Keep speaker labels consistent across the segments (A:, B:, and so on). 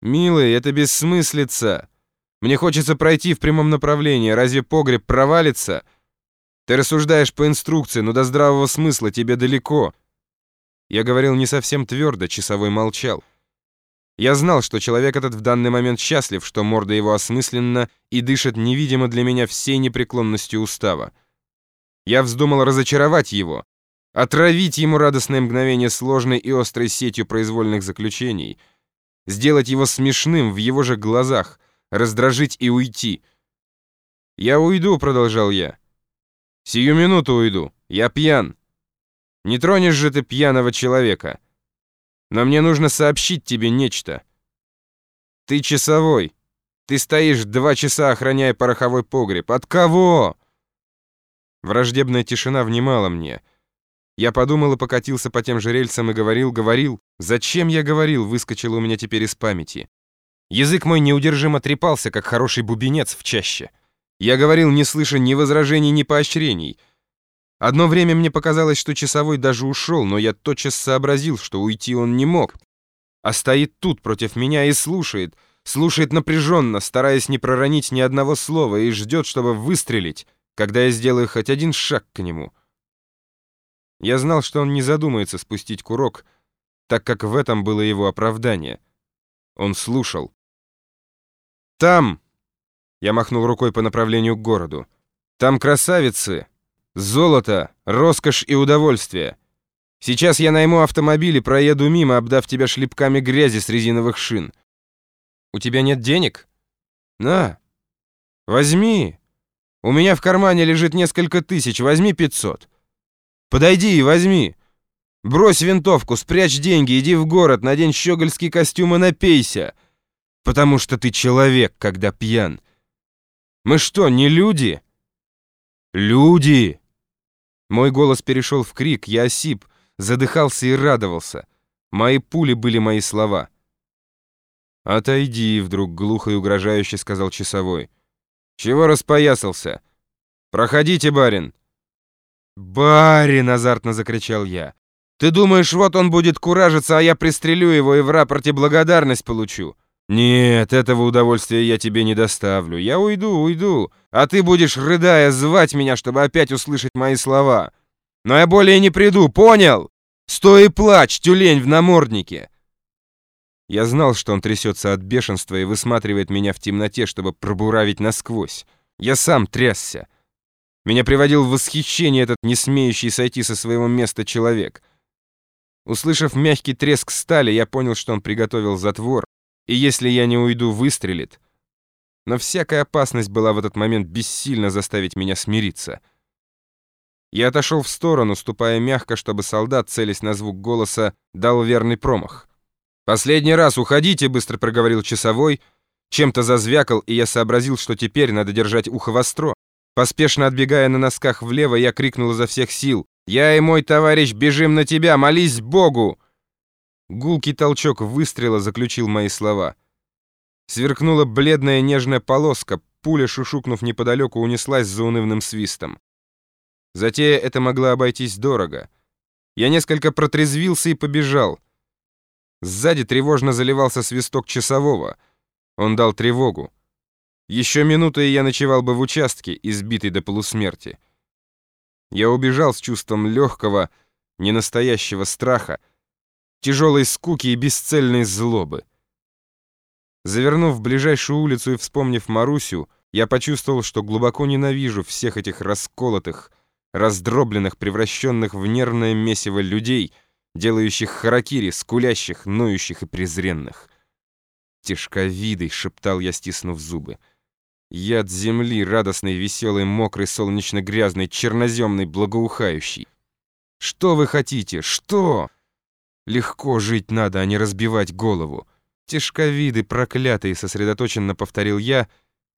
A: «Милый, это бессмыслица. Мне хочется пройти в прямом направлении. Разве погреб провалится? Ты рассуждаешь по инструкции, но до здравого смысла тебе далеко». Я говорил не совсем твердо, часовой молчал. Я знал, что человек этот в данный момент счастлив, что морда его осмысленна и дышит невидимо для меня всей непреклонностью устава. Я вздумал разочаровать его, отравить ему радостное мгновение сложной и острой сетью произвольных заключений — сделать его смешным в его же глазах, раздражить и уйти. «Я уйду», — продолжал я. «Сию минуту уйду. Я пьян. Не тронешь же ты пьяного человека. Но мне нужно сообщить тебе нечто. Ты часовой. Ты стоишь два часа, охраняя пороховой погреб. От кого?» Враждебная тишина внимала мне — я подумал и покатился по тем же рельсам и говорил, говорил. Зачем я говорил, выскочило у меня теперь из памяти. Язык мой неудержимо трепался, как хороший бубенец в чаще. Я говорил, не слыша ни возражений, ни поощрений. Одно время мне показалось, что часовой даже ушел, но я тотчас сообразил, что уйти он не мог. А стоит тут против меня и слушает, слушает напряженно, стараясь не проронить ни одного слова, и ждет, чтобы выстрелить, когда я сделаю хоть один шаг к нему. Я знал, что он не задумается спустить курок, так как в этом было его оправдание. Он слушал. «Там!» — я махнул рукой по направлению к городу. «Там красавицы! Золото, роскошь и удовольствие! Сейчас я найму автомобиль и проеду мимо, обдав тебя шлепками грязи с резиновых шин. У тебя нет денег? На! Возьми! У меня в кармане лежит несколько тысяч, возьми пятьсот!» Подойди и возьми. Брось винтовку, спрячь деньги, иди в город, надень щегольский костюм и напейся. Потому что ты человек, когда пьян. Мы что, не люди? Люди! Мой голос перешел в крик, я осип, задыхался и радовался. Мои пули были мои слова. «Отойди», — вдруг глухо и угрожающе сказал часовой. «Чего распоясался? Проходите, барин». «Барин!» — азартно закричал я. «Ты думаешь, вот он будет куражиться, а я пристрелю его и в рапорте благодарность получу?» «Нет, этого удовольствия я тебе не доставлю. Я уйду, уйду, а ты будешь, рыдая, звать меня, чтобы опять услышать мои слова. Но я более не приду, понял? Стой и плачь, тюлень в наморднике!» Я знал, что он трясется от бешенства и высматривает меня в темноте, чтобы пробуравить насквозь. Я сам трясся. Меня приводил в восхищение этот не смеющий сойти со своего места человек. Услышав мягкий треск стали, я понял, что он приготовил затвор, и если я не уйду, выстрелит. Но всякая опасность была в этот момент бессильно заставить меня смириться. Я отошел в сторону, ступая мягко, чтобы солдат, целясь на звук голоса, дал верный промах. «Последний раз уходите!» — быстро проговорил часовой. Чем-то зазвякал, и я сообразил, что теперь надо держать ухо востро. Поспешно отбегая на носках влево, я крикнул изо всех сил. «Я и мой товарищ бежим на тебя! Молись Богу!» Гулкий толчок выстрела заключил мои слова. Сверкнула бледная нежная полоска, пуля, шушукнув неподалеку, унеслась за унывным свистом. Затея это могла обойтись дорого. Я несколько протрезвился и побежал. Сзади тревожно заливался свисток часового. Он дал тревогу. Еще минута, и я ночевал бы в участке, избитый до полусмерти. Я убежал с чувством легкого, ненастоящего страха, тяжелой скуки и бесцельной злобы. Завернув в ближайшую улицу и вспомнив Марусю, я почувствовал, что глубоко ненавижу всех этих расколотых, раздробленных, превращенных в нервное месиво людей, делающих харакири, скулящих, ноющих и презренных. «Тишковидый», — шептал я, стиснув зубы, — Яд земли, радостный, веселый, мокрый, солнечно-грязный, черноземный, благоухающий. Что вы хотите? Что? Легко жить надо, а не разбивать голову. Тишковиды проклятые, сосредоточенно повторил я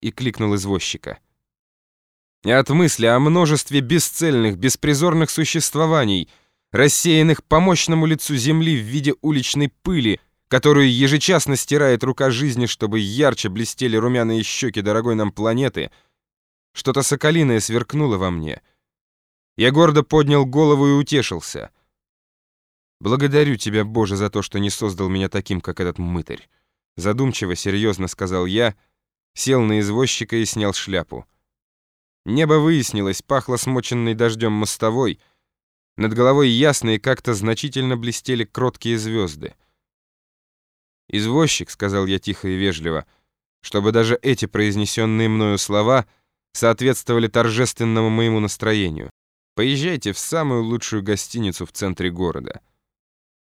A: и кликнул извозчика. И от мысли о множестве бесцельных, беспризорных существований, рассеянных по мощному лицу земли в виде уличной пыли, которую ежечасно стирает рука жизни, чтобы ярче блестели румяные щеки дорогой нам планеты, что-то соколиное сверкнуло во мне. Я гордо поднял голову и утешился. Благодарю тебя, Боже, за то, что не создал меня таким, как этот мытарь. Задумчиво, серьезно сказал я, сел на извозчика и снял шляпу. Небо выяснилось, пахло смоченной дождем мостовой. Над головой ясно и как-то значительно блестели кроткие звезды. «Извозчик», — сказал я тихо и вежливо, чтобы даже эти произнесенные мною слова соответствовали торжественному моему настроению. «Поезжайте в самую лучшую гостиницу в центре города».